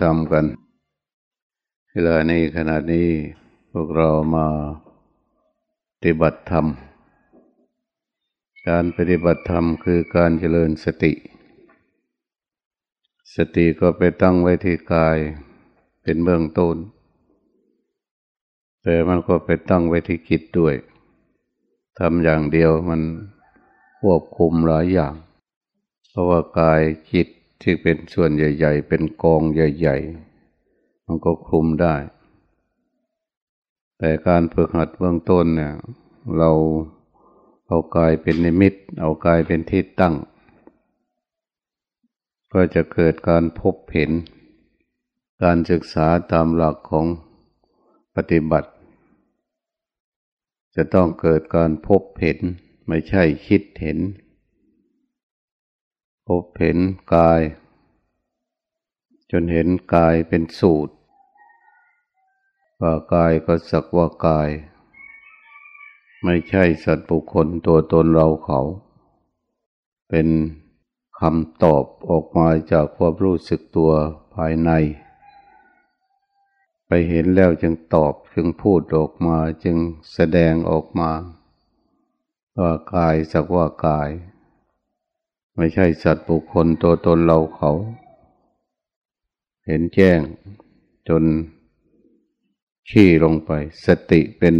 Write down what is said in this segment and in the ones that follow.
ฟังธรรมกัน เวลานี้ขณะนี้พวกเรามาปฏิบัติธรรม การปฏิบัติธรรมคือการเจริญสติ สติก็ไปตั้งไว้ที่กายเป็นเบื้องต้น แต่มันก็ไปตั้งไว้ที่จิตด้วยทำอย่างเดียวมันควบคุมหลายอย่าง เพราะว่ากายจิต ที่เป็นส่วนใหญ่ ๆ เป็นกองใหญ่ ๆ มันก็คุมได้ แต่การฝึกหัดเบื้องต้นเนี่ย เราเอากายเป็นนิมิต เอากายเป็นที่ตั้ง ก็จะเกิดการพบเห็น การศึกษาตามหลักของปฏิบัติ จะต้องเกิดการพบเห็น ไม่ใช่คิดเห็น พบเห็นกาย จนเห็นกายเป็นสูตรว่ากายก็สักว่ากาย ไม่ใช่สัตว์บุคคลตัวตนเราเขา เป็นคำตอบออกมาจากความรู้สึกตัวภายใน ไปเห็นแล้วจึงตอบจึงพูดออกมาจึงแสดงออกมา ว่ากายสักว่ากาย ไม่ใช่สัตว์บุคคลตัวตนเราเขา เห็นแจ้งจนขี้ลงไป สติเป็น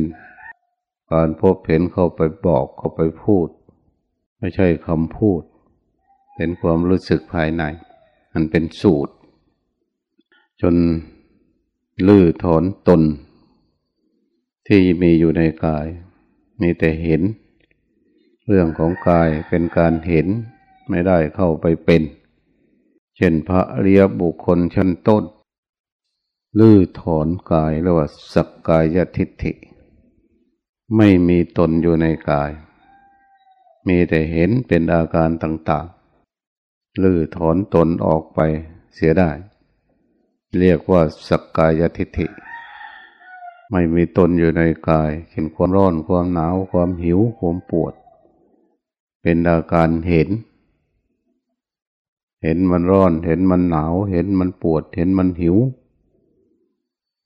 การพบเห็นเข้าไปบอกเข้าไปพูด ไม่ใช่คำพูดเป็นความรู้สึกภายใน มันเป็นสูตร จนลื้อถอนตน ที่มีอยู่ในกาย มีแต่เห็น เรื่องของกายเป็นการเห็น ไม่ได้เข้าไปเป็น เช่นพระเรียบุคคลชั้นต้นลื้อถอนกายเรียกว่าสักกายทิฏฐิ ไม่มีตนอยู่ในกาย มีแต่เห็นเป็นอาการต่างๆลื้อถอนตนออกไปเสียได้ เรียกว่าสักกายทิฏฐิ ไม่มีตนอยู่ในกาย เห็นความร้อนความหนาวความหิวความปวด เป็นอาการเห็น เห็นมันร้อน เห็นมันหนาว เห็นมันปวด เห็นมันหิว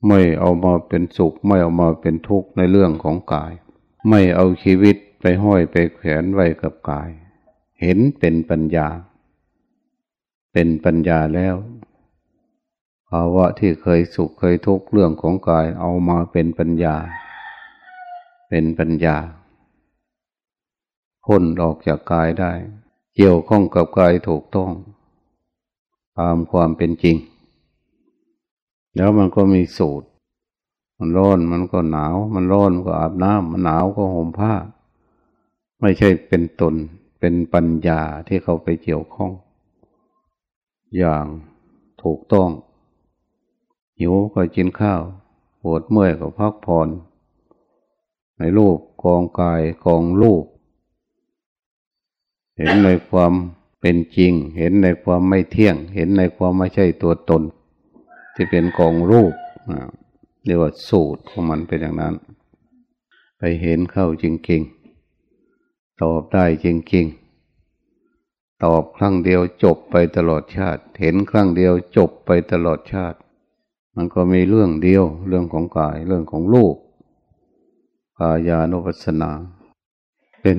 ไม่เอามาเป็นสุข ไม่เอามาเป็นทุกข์ในเรื่องของกาย ไม่เอาชีวิตไปห้อยไปแขวนไว้กับกาย เห็นเป็นปัญญา เป็นปัญญาแล้วภาวะที่เคยสุขเคยทุกข์เรื่องของกายเอามาเป็นปัญญา เป็นปัญญาพ้นออกจากกายได้ เกี่ยวข้องกับกายถูกต้อง ตามความเป็นจริง แล้วมันก็มีสูตร มันร้อนมันก็หนาว มันร้อนก็อาบน้ำมันหนาวก็ห่มผ้า ไม่ใช่เป็นตนเป็นปัญญาที่เขาไปเกี่ยวข้อง อย่างถูกต้อง หิวก็กินข้าวปวดเมื่อยก็พักผ่อนในรูปกองกายกองรูป เห็นในความ เป็นจริง เห็นในความไม่เที่ยง เห็นในความไม่ใช่ตัวตน ที่เป็นกองรูปเรียกว่าสูตรของมันเป็นอย่างนั้น ไปเห็นเข้าจริงๆ ตอบได้จริงๆ ตอบครั้งเดียวจบไปตลอดชาติ เห็นครั้งเดียวจบไปตลอดชาติ มันก็มีเรื่องเดียว เรื่องของกายเรื่องของรูปกายานุปัสสนา เป็น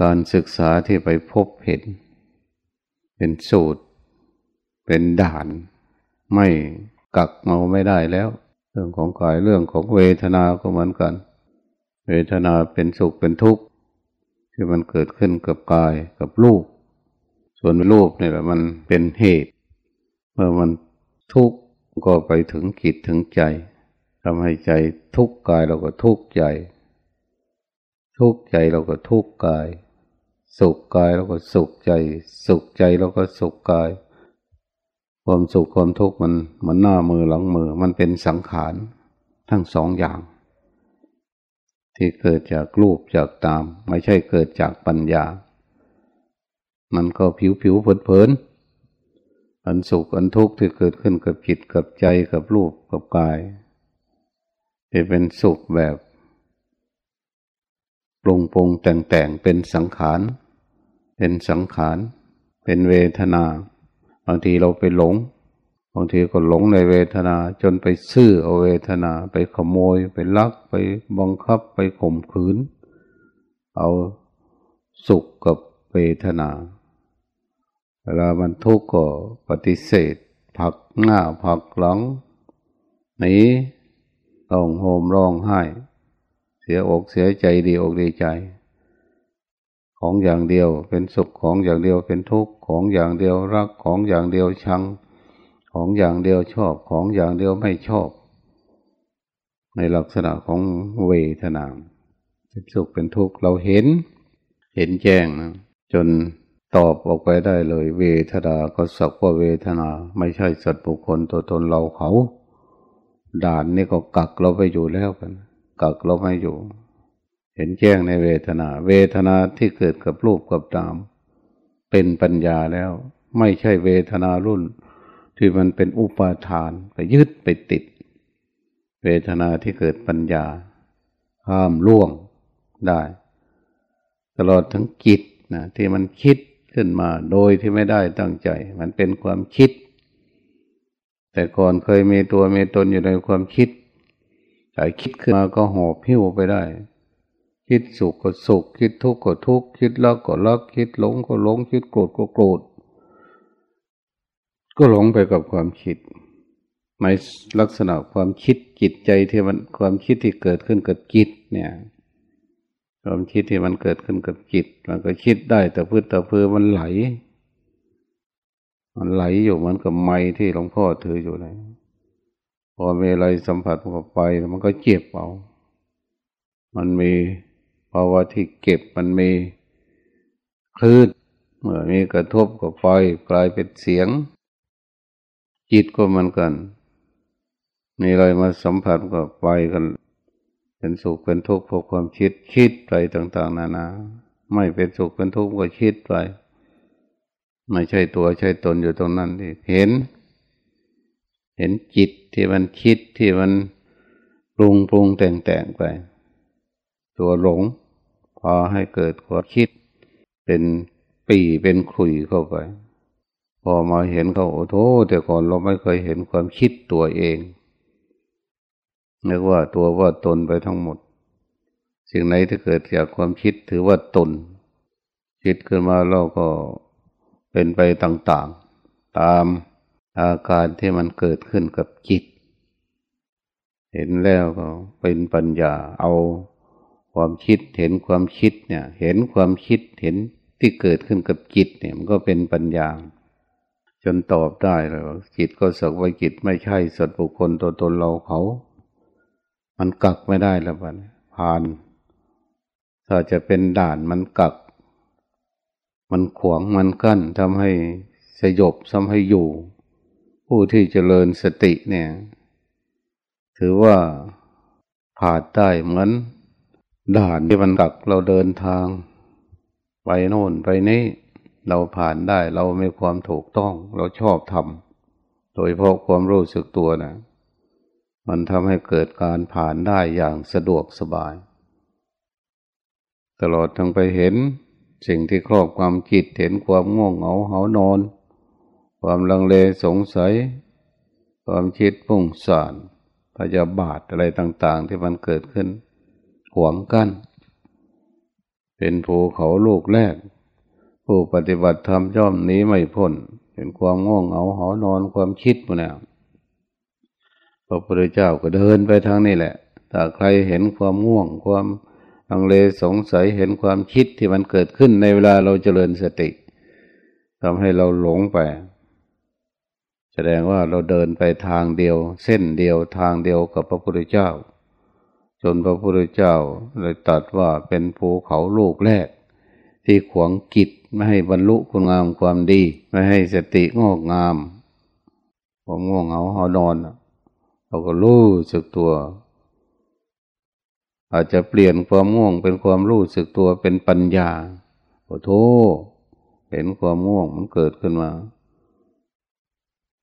การศึกษาที่ไปพบเห็น เป็นสูตร เป็นด่าน ไม่กักเมาไม่ได้แล้ว เรื่องของกายเรื่องของเวทนาก็เหมือนกัน เวทนาเป็นสุขเป็นทุกข์ที่มันเกิดขึ้นกับกายกับรูป ส่วนรูปเนี่แหละมันเป็นเหตุเมื่อมันทุกข์ก็ไปถึงกิจถึงใจทำให้ใจทุกข์กายเราก็ทุกข์ใจ ทุกข์ใจเราก็ทุกข์กาย สุขกายแล้วก็สุขใจ สุขใจแล้วก็สุขกาย ความสุขความทุกข์มันมันหน้ามือหลังมือ มันเป็นสังขารทั้งสองอย่าง ที่เกิดจากรูปจากตาม ไม่ใช่เกิดจากปัญญา มันก็ผิวผิวเผินเผินอันสุขอันทุกข์ที่เกิดขึ้นกับจิตกับใจกับรูปกับกายจะเป็นสุขแบบปรุงปรุงแต่งแต่งเป็นสังขาร เป็นสังขาร เป็นเวทนา บางทีเราไปหลง บางทีก็หลงในเวทนา จนไปซื้อเอาเวทนา ไปขโมย ไปลัก ไปบังคับ ไปข่มขืน เอาสุขกับเวทนา เวลามันทุกข์ก็ปฏิเสธ ผักหน้าผักหลังหนีร้องโหมร้องไห้ เสียอกเสียใจดีอกดีใจ ของอย่างเดียว เป็นสุขของอย่างเดียว เป็นทุกข์ของอย่างเดียว รักของอย่างเดียวชัง ของอย่างเดียวชอบของอย่างเดียวไม่ชอบ ในลักษณะของเวทนาเป็นสุขเป็นทุกข์เราเห็น เห็นแจ้งนะจนตอบออกไปได้เลย เวทนาก็สักว่าเวทนา ไม่ใช่สัตว์บุคคลตัวตนเราเขา ด่านนี่ก็กักเราไปอยู่แล้วกัน กักเราไม่อยู่ เห็นแจ้งในเวทนา เวทนาที่เกิดกับรูปกับนาม เป็นปัญญาแล้ว ไม่ใช่เวทนารุ่น ที่มันเป็นอุปาทานไปยึดไปติด เวทนาที่เกิดปัญญา ห้ามล่วงได้ ตลอดทั้งจิตนะที่มันคิดขึ้นมาโดยที่ไม่ได้ตั้งใจ มันเป็นความคิด แต่ก่อนเคยมีตัวมีตนอยู่ในความคิดแต่คิดขึ้นมาก็หอบพิ้วไปได้ คิดสุขก็สุข คิดทุกข์ก็ทุกข์คิดรักก็รัก คิดหลงก็หลง คิดโกรธก็โกรธ ก็หลงไปกับความคิดในลักษณะความคิดจิตใจที่มันความคิดที่เกิดขึ้นกับจิตเนี่ยความคิดที่มันเกิดขึ้นกับจิต มันก็คิดได้แต่พื้นแต่เพื่อมันไหล มันไหลอยู่เหมือนกับไม้ที่หลวงพ่อถืออยู่เลยพอมีอะไรสัมผัสกับไป มันก็เจ็บเอา มันมี ภาวะที่เก็บมันมีคลื่นเมื่อมีกระทบกับไฟกลายเป็นเสียง จิตก็เหมือนกัน มีอะไรมาสัมผัสกับไฟกัน เป็นสุขเป็นทุกข์เพราะความคิดคิดไปต่าง ๆ นานา ไม่เป็นสุขเป็นทุกข์ก็คิดไป ไม่ใช่ตัวใช่ตนอยู่ตรงนั้นที่เห็น เห็นจิตที่มันคิดที่มันปรุงปรุงแต่งแต่งไป ตัวหลงพอให้เกิดความคิด เป็นปีเป็นขุยเข้าไป พอมาเห็นเขาโอ้โหแต่ก่อนเราไม่เคยเห็นความคิดตัวเองนึกว่าตัวว่าตนไปทั้งหมด สิ่งไหนที่เกิดจากความคิดถือว่าตน คิดขึ้นมาเราก็เป็นไปต่างๆ ตามอาการที่มันเกิดขึ้นกับจิต เห็นแล้วก็เป็นปัญญาเอา ความคิดเห็นความคิดเนี่ย เห็นความคิดเห็นที่เกิดขึ้นกับจิตเนี่ยมันก็เป็นปัญญา จนตอบได้เลยว่าจิตก็สักว่าจิตไม่ใช่สัตว์บุคคลตัวตนเราเขา มันกักไม่ได้แล้วบัดผ่านถ้าจะเป็นด่านมันกัก มันขวางมันกั้นทำให้สยบทำให้อยู่ ผู้ที่เจริญสติเนี่ย ถือว่าผ่านได้เหมือน ด่านที่มันกักเราเดินทาง ไปโน่นไปนี้เราผ่านได้เรามีความถูกต้อง เราชอบทำโดยเพราะความรู้สึกตัวนะมันทำให้เกิดการผ่านได้อย่างสะดวกสบาย ตลอดทั้งไปเห็น สิ่งที่ครอบความจิตเห็นความง่วงเหงาเหานอน ความลังเลสงสัย ความคิดพุ่งสานพยาบาทอะไรต่าง ๆ ที่มันเกิดขึ้น ขวางกัน้นเป็นภูเขาลูกแรก ผู้ปฏิบัติธรรมย่อมนี้ไม่พ้นเห็นความง่วงเหงาหอนอนความคิดมาแล้วพระพุทธเจ้าก็เดินไปทางนี้แหละถ้าใครเห็นความง่วงความลังเลสงสัยเห็นความคิดที่มันเกิดขึ้นในเวลาเราเจริญสติทำให้เราหลงไป แสดงว่าเราเดินไปทางเดียว เส้นเดียวทางเดียวกับพระพุทธเจ้า จนพระพุทธเจ้าเลยตัดว่าเป็นภูเขาลูกแรก ที่ขวางกิจไม่ให้บรรลุคุณงามความดี ไม่ให้สติงอกงามผมง่วงเหงาหอนอนเราก็รู้สึกตัว อาจจะเปลี่ยนความง่วงเป็นความรู้สึกตัวเป็นปัญญาโอ้โธเห็นความง่วงมันเกิดขึ้นมา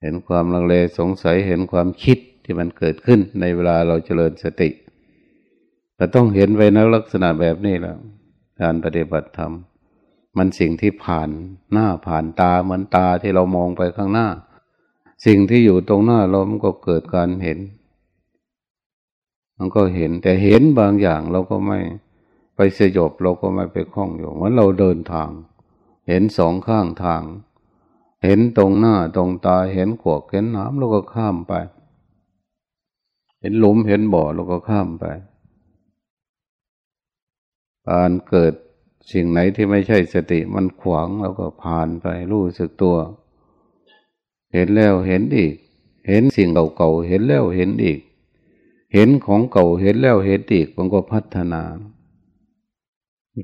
เห็นความลังเลสงสัยเห็นความคิดที่มันเกิดขึ้นในเวลาเราเจริญสติ เราต้องเห็นไว้ในลักษณะแบบนี้แล้ว การปฏิบัติธรรม มันสิ่งที่ผ่านหน้าผ่านตาเหมือนตาที่เรามองไปข้างหน้า สิ่งที่อยู่ตรงหน้าเรามันก็เกิดการเห็น มันก็เห็นแต่เห็นบางอย่างเราก็ไม่ไปสยบเราก็ไม่ไปคล้องอยู่เหมือนเราเดินทาง เห็นสองข้างทาง เห็นตรงหน้าตรงตาเห็นขวกเห็นน้ำเราก็ข้ามไป เห็นหลุมเห็นบ่อเราก็ข้ามไป การเกิดสิ่งไหนที่ไม่ใช่สติมันขวางเราก็ผ่านไปรู้สึกตัว เห็นแล้วเห็นอีก เห็นสิ่งเก่าๆเห็นแล้วเห็นอีก เห็นของเก่าเห็นแล้วเห็นอีกมันก็พัฒนา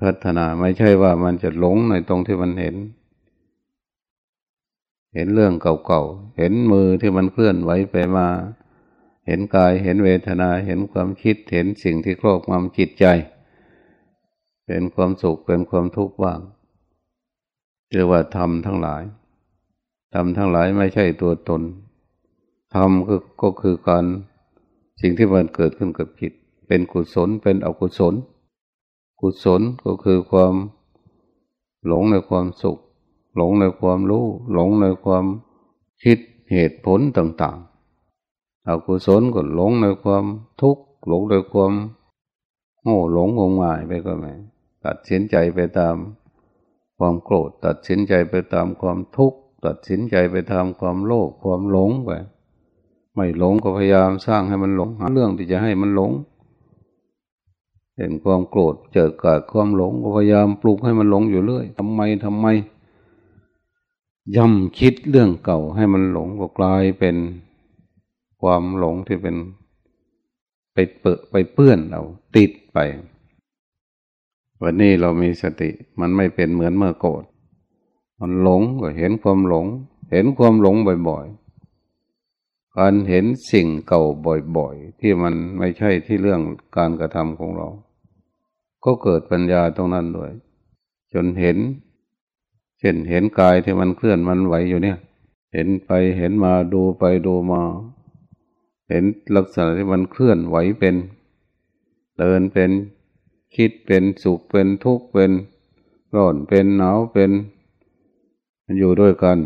พัฒนาไม่ใช่ว่ามันจะหลงในตรงที่มันเห็น เห็นเรื่องเก่าๆเห็นมือที่มันเคลื่อนไหวไปมา เห็นกายเห็นเวทนาเห็นความคิดเห็นสิ่งที่ครอบงำจิตใจ เป็นความสุขเป็นความทุกข์บ้างเรียกว่าธรรมทั้งหลายธรรมทั้งหลายไม่ใช่ตัวตนธรรมก็ก็คือการสิ่งที่มันเกิดขึ้นกับจิต เป็นกุศลเป็นอกุศล กุศลก็คือความหลงในความสุข หลงในความรู้หลงในความคิดเหตุผลต่างๆ อกุศลก็หลงในความทุกข์หลงในความโง่หลงงมงายไปก็ไม่ ตัดสินใจไปตามความโกรธ ตัดสินใจไปตามความทุกข์ ตัดสินใจไปตามความโลภความหลงไปไม่หลงก็พยายามสร้างให้มันหลงหาเรื่องที่จะให้มันหลง เห็นความโกรธเจอเกิดความหลงก็พยายามปลุกให้มันหลงอยู่เรื่อยทำไมทำไมย่ำคิดเรื่องเก่าให้มันหลงก็กลายเป็นความหลงที่เป็นไปเปิดไปเปื้อนเราติดไป วันนี้เรามีสติมันไม่เป็นเหมือนเมื่อโกรธมันหลงก็เห็นความหลง เห็นความหลงบ่อยๆ การเห็นสิ่งเก่าบ่อยๆ ที่มันไม่ใช่ที่เรื่องการกระทำของเรา ก็เกิดปัญญาตรงนั้นด้วย จนเห็น เช่นเห็นกายที่มันเคลื่อนมันไหวอยู่เนี่ย เห็นไปเห็นมาดูไปดูมา เห็นลักษณะที่มันเคลื่อนไหวเป็น เดินเป็น คิดเป็นสุขเป็นทุกข์เป็นร้อนเป็นหนาวเป็นมันอยู่ด้วยกัน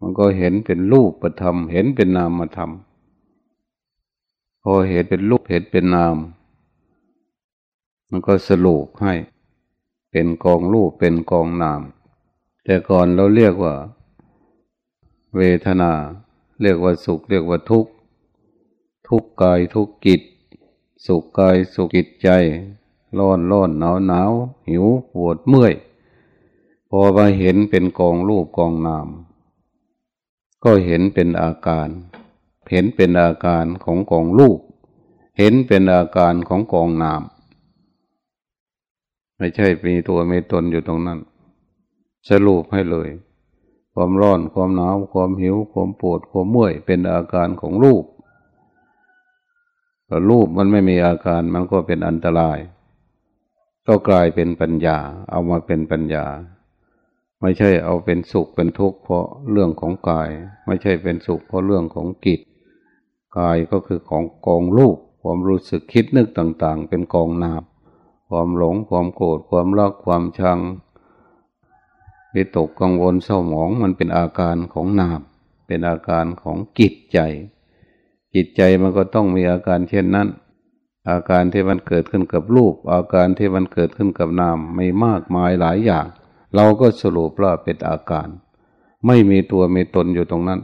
มันก็เห็นเป็นรูปประธรรม เห็นเป็นนามธรรม พอเห็นเป็นรูปเห็นเป็นนาม มันก็สรุปให้เป็นกองรูปเป็นกองนาม แต่ก่อนเราเรียกว่า เวทนา เรียกว่าสุข เรียกว่าทุกข์ ทุกกายทุกกิจ สุขกายสุขจิตใจ ร้อนร้อนหนาวหนาวหิวปวดเมื่อย พอมาเห็นเป็นกองรูปกองนาม ก็เห็นเป็นอาการ เห็นเป็นอาการของกองรูปเห็นเป็นอาการของกองนาม ไม่ใช่มีตัวมีตนอยู่ตรงนั้น สรุปให้เลย ความร้อนความหนาวความหิวความปวดความเมื่อยเป็นอาการของรูปรูปมันไม่มีอาการมันก็เป็นอันตราย ก็กลายเป็นปัญญา เอามาเป็นปัญญา ไม่ใช่เอาเป็นสุขเป็นทุกข์เพราะเรื่องของกาย ไม่ใช่เป็นสุขเพราะเรื่องของกิจกายก็คือของกองลูกความรู้สึกคิดนึกต่าง ๆ เป็นกองนามความหลงความโกรธความรักความชังวิตกกังวลเศร้าหมองมันเป็นอาการของนามเป็นอาการของกิจใจ จิตใจมันก็ต้องมีอาการเช่นนั้น อาการที่มันเกิดขึ้นกับรูป อาการที่มันเกิดขึ้นกับนามไม่มากมายหลายอย่าง เราก็สรุปว่าเป็นอาการ ไม่มีตัวมีตนอยู่ตรงนั้น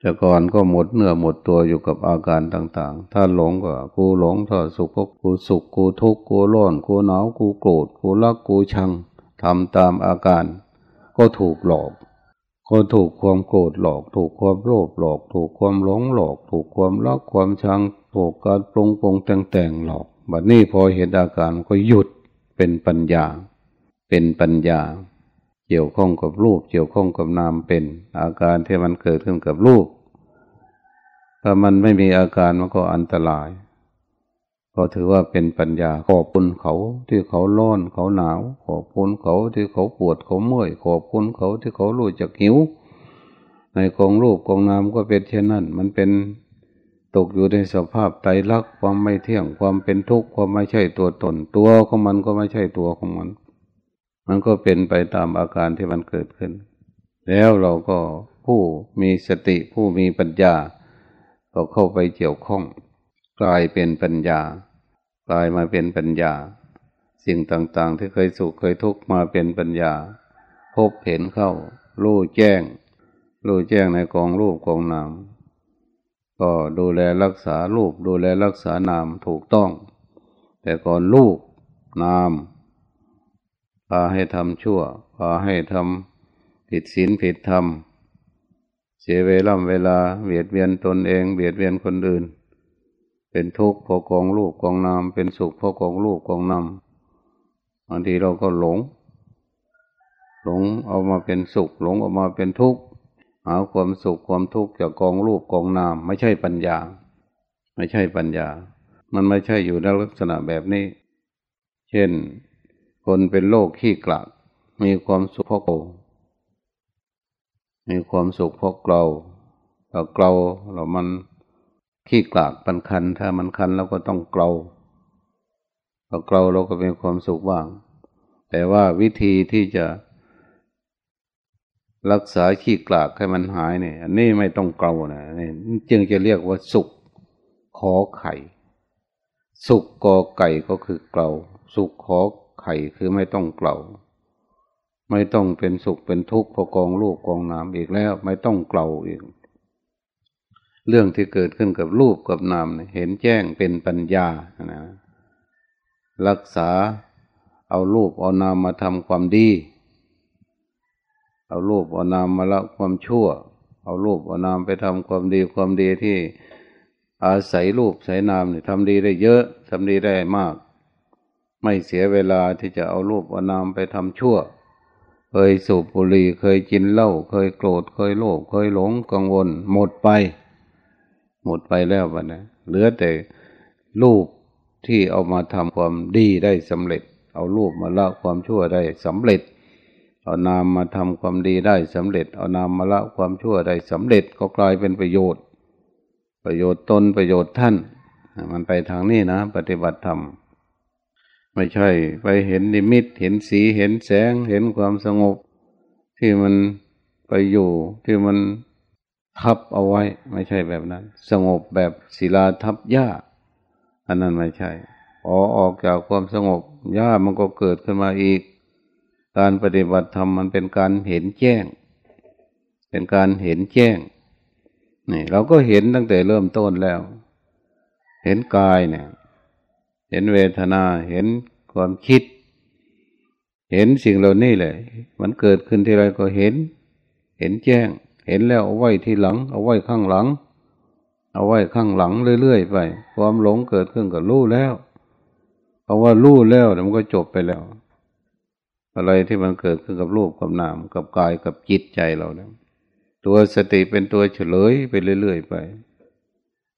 แต่ก่อนก็หมดเนื้อหมดตัวอยู่กับอาการต่างๆ ถ้าหลงก็กูหลงถ้าสุขก็กูสุขกูทุกข์กูร้อนกูหนาวกูโกรธกูรักกูชังทำตามอาการ ก็ถูกหลอกก็ถูกความโกรธหลอก ถูกความโลภหลอก ถูกความหลงหลอก ถูกความรักความชัง ถูกการปรุงปรุงแต่งแต่งหลอก บัดนี้พอเห็นอาการก็หยุดเป็นปัญญา เป็นปัญญา เกี่ยวข้องกับรูป เกี่ยวข้องกับนามเป็นอาการที่มันเกิดขึ้นกับรูป ถ้ามันไม่มีอาการมันก็อันตราย ก็ถือว่าเป็นปัญญา ขอบคุณเขาที่เขาร้อนเขาหนาว ขอบคุณเขาที่เขาปวดเขาเมื่อย ขอบคุณเขาที่เขารู้จักหิว ในกองรูปกองนามก็เป็นเช่นนั้น มันเป็น ตกอยู่ในสภาพไตรลักษณ์ความไม่เที่ยงความเป็นทุกข์ความไม่ใช่ตัวตนตัวของมันก็ไม่ใช่ตัวของมัน มันก็เป็นไปตามอาการที่มันเกิดขึ้น แล้วเราก็ผู้มีสติผู้มีปัญญา ก็เข้าไปเกี่ยวข้อง กลายเป็นปัญญา กลายมาเป็นปัญญา สิ่งต่างๆ ที่เคยสุขเคยทุกข์มาเป็นปัญญา พบเห็นเข้ารู้แจ้งรู้แจ้งในกองรูปกองนาม ก็ดูแลรักษารูปดูแลรักษานามถูกต้อง แต่ก่อนรูปนามพาให้ทำชั่วพาให้ทำผิดศีลผิดธรรม เสียเวลาเวลาเบียดเบียนตนเองเบียดเบียนคนอื่น เป็นทุกข์เพราะกองรูปกองนามเป็นสุขเพราะกองรูปกองนามบางทีเราก็หลง หลงเอามาเป็นสุข หลงออกมาเป็นทุกข์ หาความสุขความทุกข์จากกองรูปกองนาม ไม่ใช่ปัญญา ไม่ใช่ปัญญา มันไม่ใช่อยู่ในลักษณะแบบนี้ เช่น คนเป็นโรคขี้กลากมีความสุขเพราะโกมีความสุขเพราะเกลาเราเกลาเรามันขี้กลากปันคัน ถ้ามันคันเราก็ต้องเกลาเราเกลาเราก็มีความสุขบ้าง แต่ว่าวิธีที่จะ รักษาขี้กลากให้มันหายเนี่ยอันนี้ไม่ต้องเกลานะนี่จึงจะเรียกว่าสุขขอไข่ สุขกอไก่ก็คือเกลาสุขขอไข่คือไม่ต้องเกลาไม่ต้องเป็นสุขเป็นทุกข์พอกองรูปกองนามอีกแล้ว ไม่ต้องเกลาอีกเรื่องที่เกิดขึ้นกับรูปกับนามเห็นแจ้งเป็นปัญญานะรักษาเอารูปเอานามมาทำความดี เอารูปเอานามมาละความชั่ว เอารูปเอานามไปทำความดีความดีที่อาศัยรูปใส่นามเนี่ยทำดีได้เยอะทำดีได้มาก ไม่เสียเวลาที่จะเอารูปเอานามไปทำชั่ว เคยสูบบุหรี่เคยกินเหล้าเคยโกรธเคยโลภเคยหลงกังวล หมดไป หมดไปแล้ววันะเหลือแต่รูปที่เอามาทำความดีได้สำเร็จ เอารูปมาละความชั่วได้สำเร็จ เอานามมาทำความดีได้สำเร็จ เอานามมาละความชั่วได้สำเร็จก็กลายเป็นประโยชน์ ประโยชน์ตนประโยชน์ท่าน มันไปทางนี้นะ ปฏิบัติธรรมไม่ใช่ไปเห็นนิมิตเห็นสีเห็นแสงเห็นความสงบ ที่มันไปอยู่ที่มันทับเอาไว้ ไม่ใช่แบบนั้น สงบแบบศิลาทับหญ้า อันนั้นไม่ใช่ออออกจากความสงบหญ้ามันก็เกิดขึ้นมาอีก การปฏิบัติธรรมมันเป็นการเห็นแจ้ง เป็นการเห็นแจ้งนี่เราก็เห็นตั้งแต่เริ่มต้นแล้ว เห็นกายเนี่ย เห็นเวทนา เห็นความคิด เห็นสิ่งเหล่านี้เลย มันเกิดขึ้นที่ไรก็เห็น เห็นแจ้ง เห็นแล้วเอาไว้ที่หลัง เอาไว้ข้างหลัง เอาไว้ข้างหลังเรื่อยๆไป ความหลงเกิดขึ้นกับรู้แล้ว เพราะว่ารู้แล้วมันก็จบไปแล้ว อะไรที่มันเกิดขึ้นกับรูปกับนามกับกายกับจิตใจเราเนี่ยตัวสติเป็นตัวเฉลยไปเรื่อยๆไป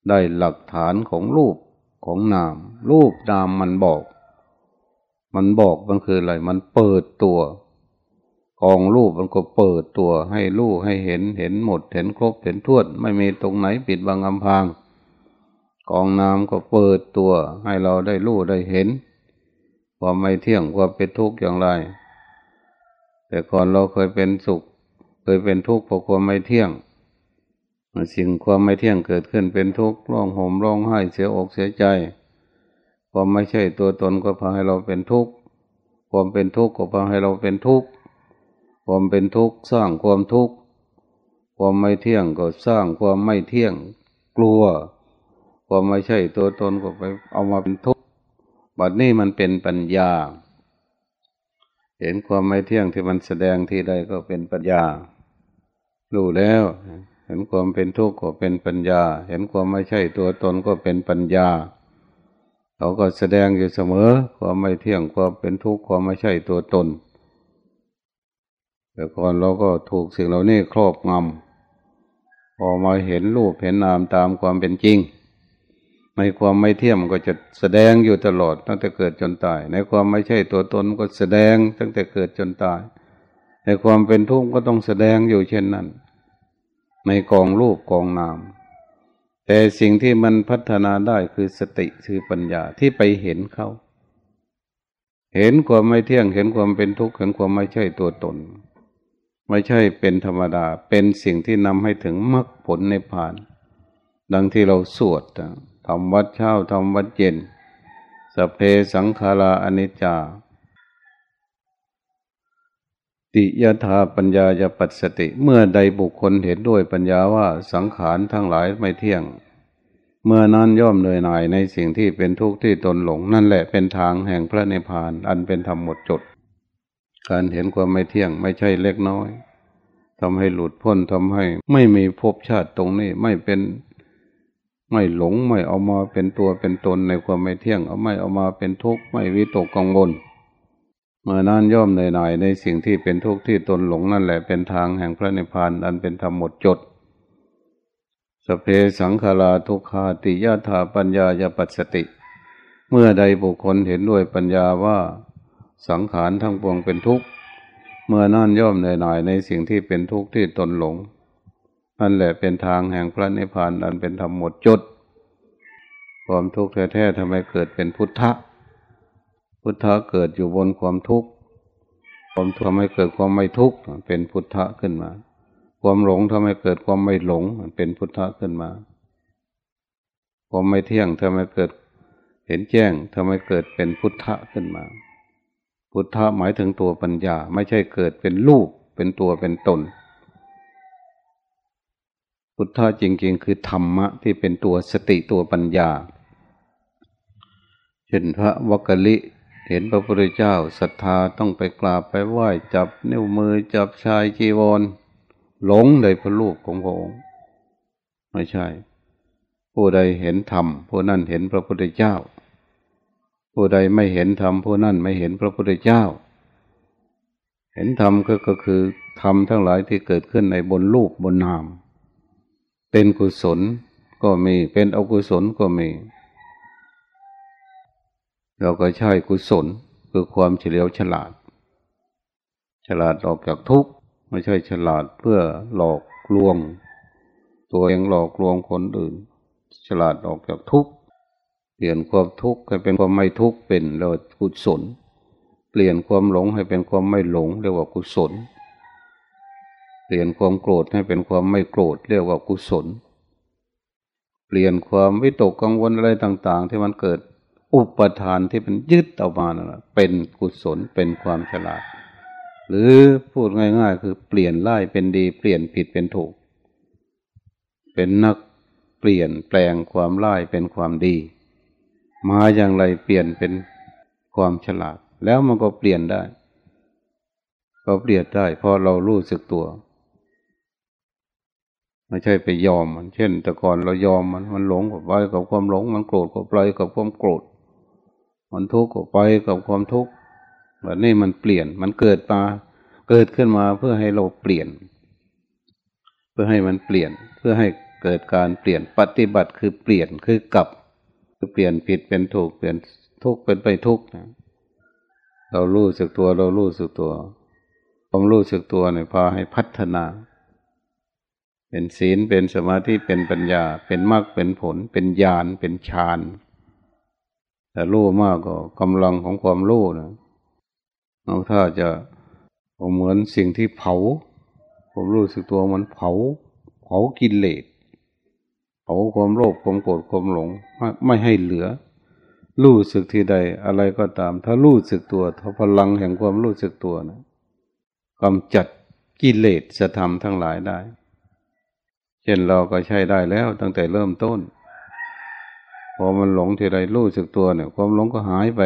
ได้หลักฐานของรูปของนาม รูปนามมันบอก มันบอกมันคืออะไร มันเปิดตัวกองรูปมันก็เปิดตัวให้รูปให้เห็นเห็นหมด เห็นครบเห็นทั่วไม่มีตรงไหนปิดบังอำพางกองนามก็เปิดตัว ให้เราได้รู้ได้เห็น ความไม่เที่ยงความเป็นทุกข์อย่างไร แต่ก่อนเราเคยเป็นสุข เคยเป็นทุกข์เพราะความไม่เที่ยงสิ่งความไม่เที่ยงเกิดขึ้นเป็นทุกข์ร้องห่มร้องไห้เสียอกเสียใจ ความไม่ใช่ตัวตนก็พาให้เราเป็นทุกข์ความเป็นทุกข์ก็พาให้เราเป็นทุกข์ความเป็นทุกข์สร้างความทุกข์ความไม่เที่ยงก็สร้างความไม่เที่ยงกลัว ความไม่ใช่ตัวตนก็ไปเอามาเป็นทุกข์บัดนี้มันเป็นปัญญา เห็นความไม่เที่ยงที่มันแสดงที่ใดก็เป็นปัญญา รู้แล้ว เห็นความเป็นทุกข์ก็เป็นปัญญา เห็นความไม่ใช่ตัวตนก็เป็นปัญญา เขาก็แสดงอยู่เสมอ ความไม่เที่ยงความเป็นทุกข์ความไม่ใช่ตัวตน แต่ก่อนเราก็ถูกสิ่งเหล่านี้ครอบงำพอมาเห็นรูปเห็นนามตามความเป็นจริง ในความไม่เที่ยมก็จะแสดงอยู่ตลอดตั้งแต่เกิดจนตาย ในความไม่ใช่ตัวตนก็แสดงตั้งแต่เกิดจนตาย ในความเป็นทุกข์ก็ต้องแสดงอยู่เช่นนั้น ในกองรูปกองนาม แต่สิ่งที่มันพัฒนาได้คือสติคือปัญญาที่ไปเห็นเขาเห็นความไม่เที่ยงเห็นความเป็นทุกข์เห็นความไม่ใช่ตัวตน ไม่ใช่เป็นธรรมดา เป็นสิ่งที่นำให้ถึงมรรคผลในผ่าน ดังที่เราสวด ทำวัดเช้าทำวัดเย็นสเพสังขาราอนิจจา ติยถาปัญญายปัสสติ เมื่อใดบุคคลเห็นด้วยปัญญาว่าสังขารทั้งหลายไม่เที่ยง เมื่อนั้นย่อมเลยหน่ายในสิ่งที่เป็นทุกข์ที่ตนหลง นั่นแหละเป็นทางแห่งพระนิพพาน อันเป็นธรรมหมดจด การเห็นความไม่เที่ยงไม่ใช่เล็กน้อยทำให้หลุดพ้นทำให้ไม่มีภพชาติตรงนี้ไม่เป็น ไม่หลงไม่เอามาเป็นตัวเป็นตนในความไม่เที่ยง เอาไม่เอามาเป็นทุกข์ไม่วิตกกังวลเมื่อนั้นย่อมเหนื่อยในสิ่งที่เป็นทุกข์ที่ตนหลงนั่นแหละเป็นทางแห่งพระนิพพานอันเป็นธรรมหมดจด สเพสังขาราทุกขาติยาธาปัญญายปัสสติ เมื่อใดบุคคลเห็นด้วยปัญญาว่าสังขารทั้งปวงเป็นทุกข์ เมื่อนั่นย่อมเหนื่อยในสิ่งที่เป็นทุกข์ที่ตนหลง นั่นแหละเป็นทางแห่งพระนิพพานอันเป็นธรรมหมดจด ความทุกข์แท้ๆทำไมเกิดเป็นพุทธะ พุทธะเกิดอยู่บนความทุกข์ ความทำให้เกิดความไม่ทุกข์เป็นพุทธะขึ้นมา ความหลงทำให้เกิดความไม่หลงเป็นพุทธะขึ้นมา ความไม่เที่ยงทำให้เกิดเห็นแจ้งทำให้เกิดเป็นพุทธะขึ้นมา พุทธะหมายถึงตัวปัญญาไม่ใช่เกิดเป็นลูกเป็นตัวเป็นตน พุทธะจริง ๆ คือธรรมะที่เป็นตัวสติตัวปัญญาเช่นพระวักกะลิ เห็นพระพุทธเจ้าศรัทธาต้องไปกราบไปไหว้จับนิ้วมือจับชายจีวร หลงในพระลูกของพระองค์ไม่ใช่ ผู้ใดเห็นธรรมผู้นั้นเห็นพระพุทธเจ้า ผู้ใดไม่เห็นธรรมผู้นั้นไม่เห็นพระพุทธเจ้า เห็นธรรมก็คือธรรมทั้งหลายที่เกิดขึ้นในบนรูปบนนาม เป็นกุศลก็มี เป็นอกุศลก็มี เราก็ใช้กุศลคือความเฉลียวฉลาด ฉลาดออกจากทุกข์ไม่ใช่ฉลาดเพื่อหลอกลวง ตัวเองหลอกลวงคนอื่น ฉลาดออกจากทุกข์เปลี่ยนความทุกข์ให้เป็นความไม่ทุกข์เป็นเรากุศล เปลี่ยนความหลงให้เป็นความไม่หลงเรียกว่ากุศล เปลี่ยนความโกรธให้เป็นความไม่โกรธเรียกว่ากุศล เปลี่ยนความวิตกกังวลอะไรต่าง ๆ ที่มันเกิดอุปทานที่มันยึดเอามานะเป็นกุศลเป็นความฉลาด หรือพูดง่าย ๆ คือเปลี่ยนร้ายเป็นดี เปลี่ยนผิดเป็นถูก เป็นนักเปลี่ยนแปลงความร้ายเป็นความดี มาอย่างไรเปลี่ยนเป็นความฉลาด แล้วมันก็เปลี่ยนได้ ก็เปลี่ยนได้เพราะเรารู้สึกตัว ไม่ใช่ไปยอมมัน เช่น แต่ก่อนเรายอมมันมันหลงกับไปกับความหลง มันโกรธกับไปกับความโกรธ มันทุกข์กับไปกับความทุกข์แบบนี้มันเปลี่ยน มันเกิดมาเกิดขึ้นมาเพื่อให้เราเปลี่ยน เพื่อให้มันเปลี่ยน เพื่อให้เกิดการเปลี่ยนปฏิบัติคือเปลี่ยนคือกลับคือเปลี่ยนผิดเป็นถูกเปลี่ยนทุกข์เป็นไปทุกข์นะเรารู้สึกตัวเรารู้สึกตัวความรู้สึกตัวเนี่ยพาให้พัฒนา เป็นศีลเป็นสมาธิเป็นปัญญา เป็นมรรคเป็นผล เป็นญาณเป็นฌานแต่รู้มากก็กำลังของความรู้นะเราถ้าจะเหมือนสิ่งที่เผา ผมรู้สึกตัวมันเผา เผากินเลสเผาความโลภความโกรธความหลงไม่ไม่ให้เหลือ รู้สึกที่ใดอะไรก็ตาม ถ้ารู้สึกตัวถ้าพลังแห่งความรู้สึกตัวนะกำจัดกิเลสจะทำทั้งหลายได้ เช่นเราก็ใช้ได้แล้วตั้งแต่เริ่มต้น พอมันหลงทีไรรู้สึกตัวเนี่ย ความหลงก็หายไป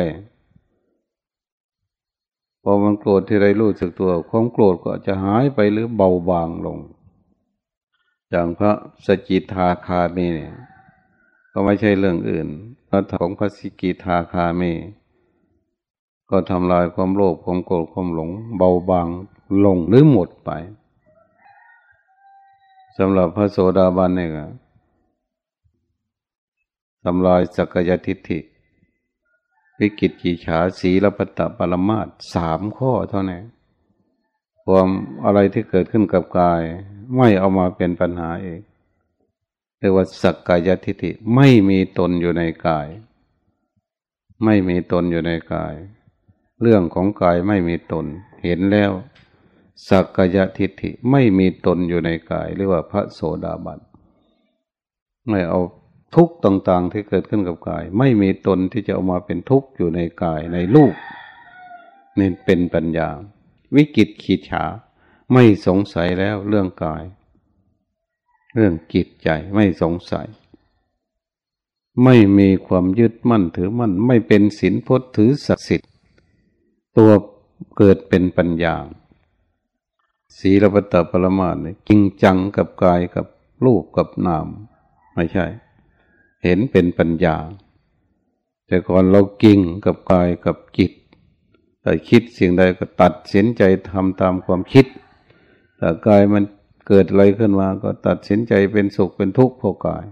พอมันโกรธทีไรรู้สึกตัว ความโกรธก็จะหายไปหรือเบาบางลง อย่างพระสจิทาคามีเนี่ย ก็ไม่ใช่เรื่องอื่นพระของพระสิกิทาคามี ก็ทำลายความโลภความโกรธความหลง เบาบางลงหรือหมดไป สำหรับพระโสดาบันเนี่ยทำลายสักยทิฏฐิ วิกิตกิฉาสีละปตะปรมาตสามข้อเท่านั้นความอะไรที่เกิดขึ้นกับกาย ไม่เอามาเป็นปัญหาเองเรียกว่าสักกายทิฏฐิไม่มีตนอยู่ในกาย ไม่มีตนอยู่ในกาย เรื่องของกายไม่มีตนเห็นแล้ว สักกายทิฏฐิไม่มีตนอยู่ในกายเรียกว่าพระโสดาบันไม่เอาทุกต่างๆที่เกิดขึ้นกับกาย ไม่มีตนที่จะเอามาเป็นทุกข์อยู่ในกายในลูกนี่เป็นปัญญา วิกิตขีดฉา ไม่สงสัยแล้วเรื่องกาย เรื่องจิตใจไม่สงสัย ไม่มีความยึดมั่นถือมั่น ไม่เป็นศีลพจน์ถือศักดิ์สิทธิ์ตัวเกิดเป็นปัญญา ศีลปตปรมาณจริงจังกับกายกับรูปกับนาม ไม่ใช่ เห็นเป็นปัญญา แต่ก่อนเรากิ่งกับกายกับจิตแต่คิดสิ่งใดก็ตัดสินใจทำตามความคิด แต่กายมันเกิดอะไรขึ้นมาก็ตัดสินใจเป็นสุขเป็นทุกข์เพราะกาย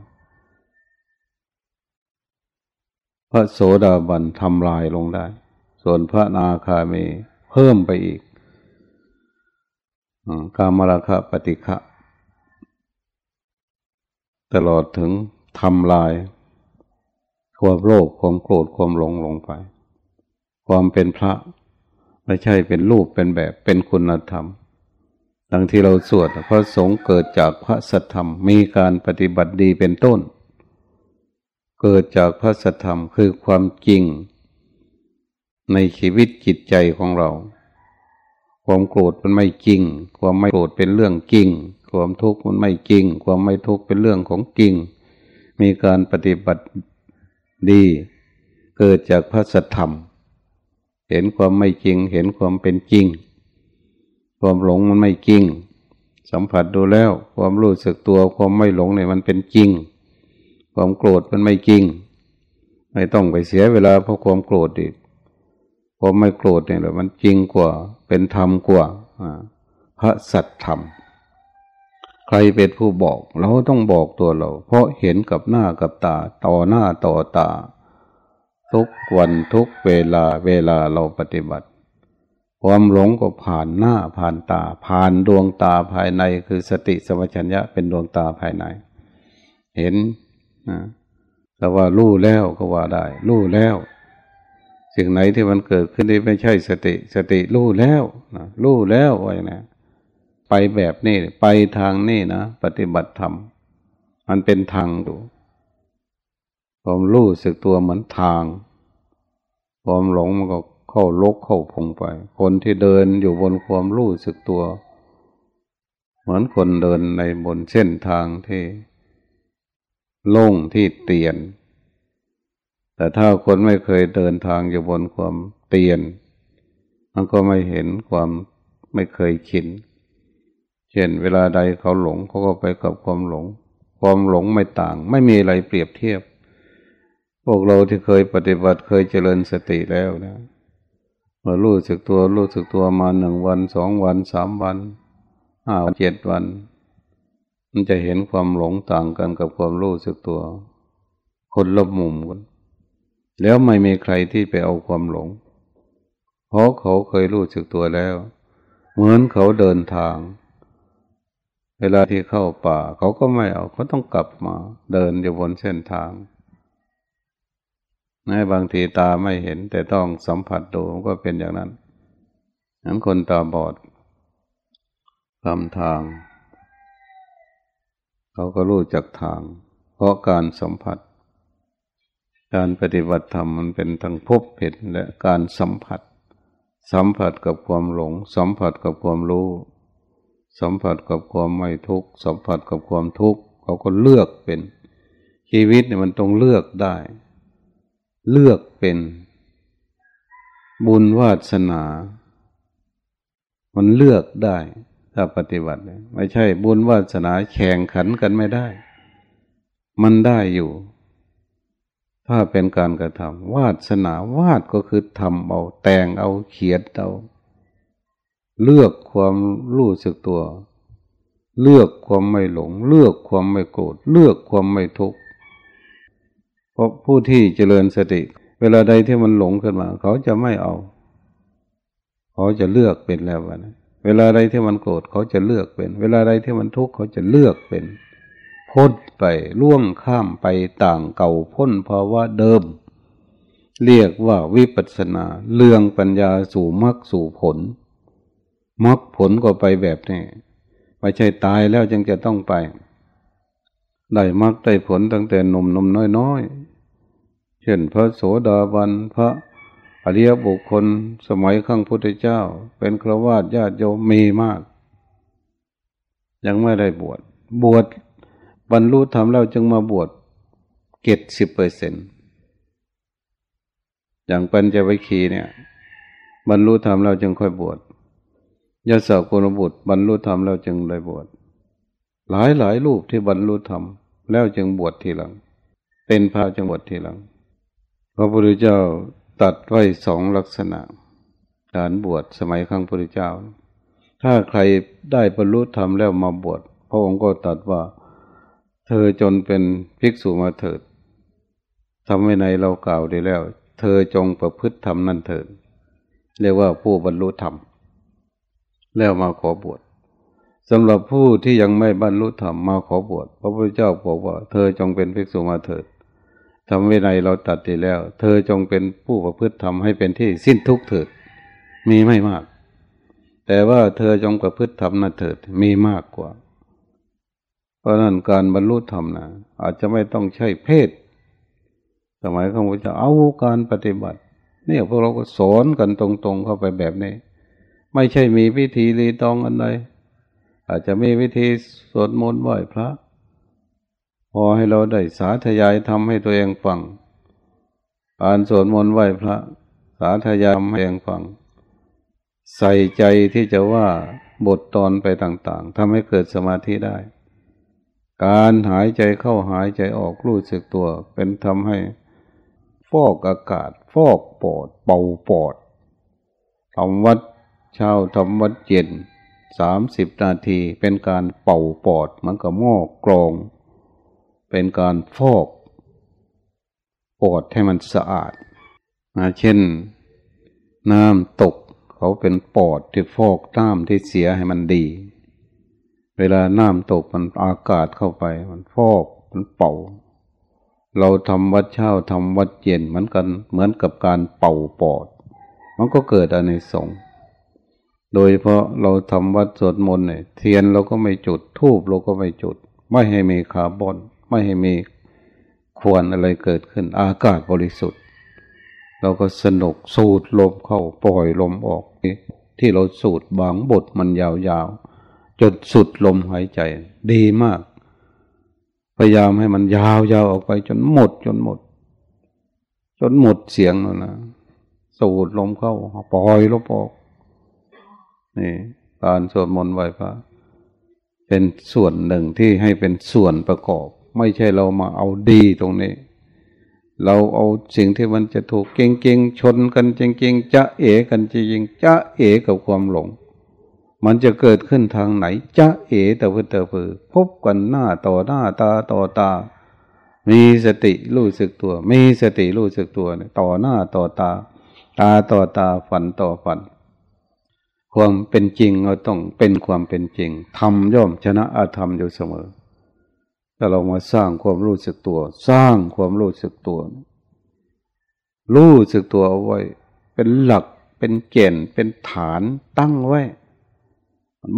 พระโสดาบันทำลายลงได้ ส่วนพระนาคามีเพิ่มไปอีก กามราคะปฏิฆะตลอดถึงทำลาย ความโลภความโกรธความหลงลงไป ความเป็นพระไม่ใช่เป็นรูปเป็นแบบเป็นคุณธรรม ดังที่เราสวดพระสงฆ์เกิดจากพระสัทธรรมมีการปฏิบัติดีเป็นต้น เกิดจากพระสัทธรรมคือความจริง ในชีวิตจิตใจของเรา ความโกรธมันไม่จริง ความไม่โกรธเป็นเรื่องจริง ความทุกข์มันไม่จริง ความไม่ทุกข์เป็นเรื่องของจริง มีการปฏิบัติดี เกิดจากพระสัทธรรม เห็นความไม่จริง เห็นความเป็นจริง ความหลงมันไม่จริง สัมผัสดูแล้ว ความรู้สึกตัว ความไม่หลงเนี่ยมันเป็นจริง ความโกรธมันไม่จริง ไม่ต้องไปเสียเวลาเพราะความโกรธอีก ความไม่โกรธเนี่ยแหละมันจริงกว่า เป็นธรรมกว่าพระสัตธรรม ใครเป็นผู้บอก เราต้องบอกตัวเรา เพราะเห็นกับหน้ากับตา ต่อหน้าต่อตา ทุกวันทุกเวลาเวลาเราปฏิบัติ ความหลงก็ผ่านหน้าผ่านตา ผ่านดวงตาภายในคือสติสมัชัญญะเป็นดวงตาภายใน เห็นนะแต่ว่ารู้แล้วก็ว่าได้ รู้แล้ว สิ่งไหนที่มันเกิดขึ้นนี่ไม่ใช่สติ สติรู้แล้วนะรู้แล้วว่าอย่างนี้ไปแบบนี้ไปทางนี้นะปฏิบัติธรรมมันเป็นทางดูความรู้สึกตัวเหมือนทางความหลงมันก็เข้าลกเข้าพงไป คนที่เดินอยู่บนความรู้สึกตัว เหมือนคนเดินในบนเส้นทางที่โล่งที่เตียน แต่ถ้าคนไม่เคยเดินทางอยู่บนความเตียน มันก็ไม่เห็นความไม่เคยชิน เช่นเวลาใดเขาหลงเขาก็ไปกับความหลง ความหลงไม่ต่าง ไม่มีอะไรเปรียบเทียบ พวกเราที่เคยปฏิบัติเคยเจริญสติแล้วนะเมื่อรู้สึกตัวรู้สึกตัวมาหนึ่งวันสองวันสามวันห้าเจ็ดวัน มันจะเห็นความหลงต่างกันกับความรู้สึกตัว คนละมุมกัน แล้วไม่มีใครที่ไปเอาความหลง เพราะเขาเคยรู้สึกตัวแล้ว เหมือนเขาเดินทาง เวลาที่เข้าป่า เขาก็ไม่เอาเขาต้องกลับมา เดินอยู่บนเส้นทางในบางทีตาไม่เห็น แต่ต้องสัมผัสดูก็เป็นอย่างนั้นนั้นคนตาบอดทำทาง เขาก็รู้จักทาง เพราะการสัมผัส การปฏิบัติธรรมมันเป็นทั้งพบเห็นและการสัมผัส สัมผัสกับความหลง สัมผัสกับความรู้ สัมผัสกับความไม่ทุกข์สัมผัสกับความทุกข์เขาก็เลือกเป็น ชีวิตเนี่ยมันต้องเลือกได้ เลือกเป็น บุญวาสนา มันเลือกได้ถ้าปฏิบัติ ไม่ใช่บุญวาสนาแข่งขันกันไม่ได้ มันได้อยู่ ถ้าเป็นการกระทำวาสนาวาดก็คือทำเอาแต่งเอาเขียนเอาเลือกความรู้สึกตัว เลือกความไม่หลง เลือกความไม่โกรธเลือกความไม่ทุกข์เพราะผู้ที่เจริญสติ เวลาใดที่มันหลงขึ้นมา เขาจะไม่เอา เขาจะเลือกเป็นแล้วนะเวลาใดที่มันโกรธเขาจะเลือกเป็น เวลาใดที่มันทุกข์เขาจะเลือกเป็น พ้นไปล่วงข้ามไปต่างเก่าพ้นภาวะเดิม เรียกว่าวิปัสสนาเรื่องปัญญาสู่มรรคสู่ผลมรรคผลก็ไปแบบนี้ไม่ใช่ตายแล้วจึงจะต้องไปได้มรรคได้ผลตั้งแต่หนุ่มนมน้อยๆเช่นพระโสดาบันพระอริยบุคคลสมัยข้างพุทธเจ้า เป็นครวญญาติโยมมีมาก ยังไม่ได้บวชบวช บรรลุธรรมแล้วจึงมาบวชเกตสิบเปอร์เซ็นอย่างปัญจวิคีเนี่ย บรรลุธรรมแล้วจึงค่อยบวชยาสาวกุณบุตรบรรลุธรรมแล้วจึงได้บวชหลายหลายรูปที่บรรลุธรรมแล้วจึงบวชทีหลัง เป็นพระจึงบวชทีหลัง พระพุทธเจ้าตัดไว้สองลักษณะ การบวชสมัยครั้งพระพุทธเจ้า ถ้าใครได้บรรลุธรรมแล้วมาบวชพระองค์ก็ตัดว่า เธอจนเป็นภิกษุมาเถิดทำไว้ในเรากล่าวได้แล้ว เธอจงประพฤติธรรมนั่นเถิดเรียกว่าผู้บรรลุธรรม แล้วมาขอบวชสำหรับผู้ที่ยังไม่บรรลุธรรมมาขอบวชพระพุทธเจ้าบอกว่า เธอจงเป็นภิกษุมาเถิดทำวินัยเราตัดทีแล้ว เธอจงเป็นผู้ประพฤติธรรมให้เป็นที่สิ้นทุกข์เถิด มีไม่มาก แต่ว่าเธอจงประพฤติธรรมนั่นเถิดมีมากกว่า เพราะนั้นการบรรลุธรรมนะอาจจะไม่ต้องใช้เพศ สมัยของพระเจ้าเอาการปฏิบัติเนี่ยพวกเราก็สอนกันตรงๆเข้าไปแบบนี้ ไม่ใช่มีวิธีรีตองอันใดอาจจะมีวิธีสวดมนต์ไหว้พระ พอให้เราได้สาธยายทำให้ตัวเองฟังอ่านสวดมนต์ไหว้พระ สาธยายให้เองฟัง ใส่ใจที่จะว่าบทตอนไปต่างๆทำให้เกิดสมาธิได้ การหายใจเข้าหายใจออกรู้สึกตัว เป็นทำให้ฟอกอากาศ ฟอกปอด เป่าปอดทำวัดเช้าทำวัดเย็นสามสิบนาทีเป็นการเป่าปอดเหมันก็หม้อกรอง เป็นการฟอกปอดให้มันสะอาดมาเช่น น้ำตกเขาเป็นปอดที่ฟอกน้ำที่เสียให้มันดี เวลาน้ำตกมันอากาศเข้าไป มันฟอกมันเป่า เราทำวัดเช้าทำวัดเย็นเหมือนกันเหมือนกับการเป่าปอด มันก็เกิดอในสงโดยเพราะเราทำวัดสวดมนต์เนี่ยเทียนเราก็ไม่จุดทูบเราก็ไม่จุด ไม่ให้มีคาร์บอนไม่ให้มีควรอะไรเกิดขึ้น อากาศบริสุทธิ์ เราก็สนุกสูดลมเข้าปล่อยลมออกที่เราสูดบางบทมันยาวๆ จนสุดลมหายใจ ดีมาก พยายามให้มันยาวๆออกไป จนหมด จนหมด จนหมดเสียงแล้วนะสูดลมเข้าปล่อยลมออกนี่การสวดมนต์ไหว้พระเป็นส่วนหนึ่งที่ให้เป็นส่วนประกอบ ไม่ใช่เรามาเอาดีตรงนี้ เราเอาสิ่งที่มันจะถูกเก่งๆชนกันจริงๆจะเอ๋กันจริงๆจะเอ๋กับความหลง มันจะเกิดขึ้นทางไหนจะเอแต่เพื่อเตอพื่อพบกันหน้าต่อหน้าตาต่อตา มีสติรู้สึกตัว มีสติรู้สึกตัวต่อหน้าต่อตา ตาต่อตาฝันต่อฝัน ความเป็นจริงเราต้องเป็นความเป็นจริงทำย่อมชนะอาธรรมอยู่เสมอถ้าเรามาสร้างความรู้สึกตัว สร้างความรู้สึกตัว รู้สึกตัวเอาไว้ เป็นหลักเป็นเกณฑ์เป็นฐานตั้งไว้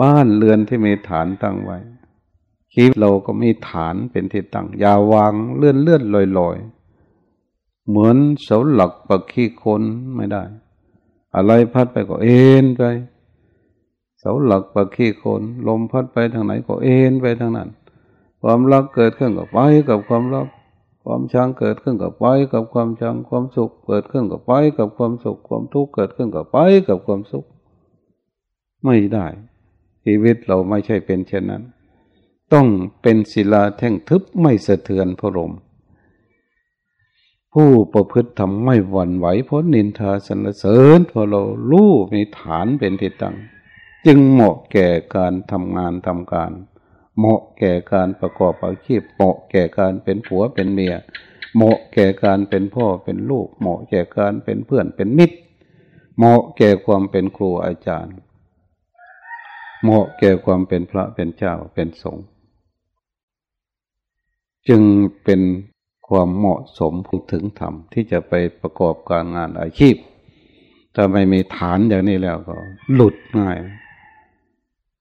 บ้านเรือนที่มีฐานตั้งไว้คิดเราก็มีฐานเป็นที่ตั้งอย่าวางเลื่อนเลื่อนลอยลอยเหมือนเสาหลักปักขี้คนไม่ได้ อะไรพัดไปก็เอ็นไป เสาหลักปะขี้คน ลมพัดไปทางไหนก็เอ็นไปทางนั้น ความรักเกิดขึ้นกับไปกับความรักความชังเกิดขึ้นกับไปกับความชังความสุขเกิดขึ้นกับไปกับความสุขความทุกข์เกิดขึ้นกับไปกับความสุข ไม่ได้ ชีวิตเราไม่ใช่เป็นเช่นนั้น ต้องเป็นศิลาแท่งทึบไม่สะเทือนพระลมผู้ประพฤติทำไม่หวั่นไหวเพราะนินทาสรรเสริญพอเรารู้มีฐานเป็นที่ตั้ง จึงเหมาะแก่การทำงานทำการ เหมาะแก่การประกอบอาชีพเหมาะแก่การเป็นผัวเป็นเมีย เหมาะแก่การเป็นพ่อเป็นลูก เหมาะแก่การเป็นเพื่อนเป็นมิตร เหมาะแก่ความเป็นครูอาจารย์ เหมาะแก่ความเป็นพระเป็นเจ้าเป็นสงฆ์จึงเป็นความเหมาะสมผู้ถึงธรรมที่จะไปประกอบการงานอาชีพ ถ้าไม่มีฐานอย่างนี้แล้วก็หลุดง่าย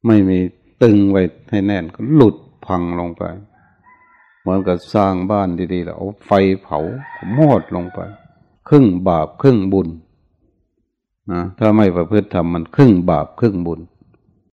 ไม่มีตึงไว้ให้แน่นก็หลุดพังลงไป เหมือนกับสร้างบ้านดีๆแล้วเอาไฟเผามอดลงไป ครึ่งบาปครึ่งบุญนะถ้าไม่ประพฤติธรรมมันครึ่งบาปครึ่งบุญ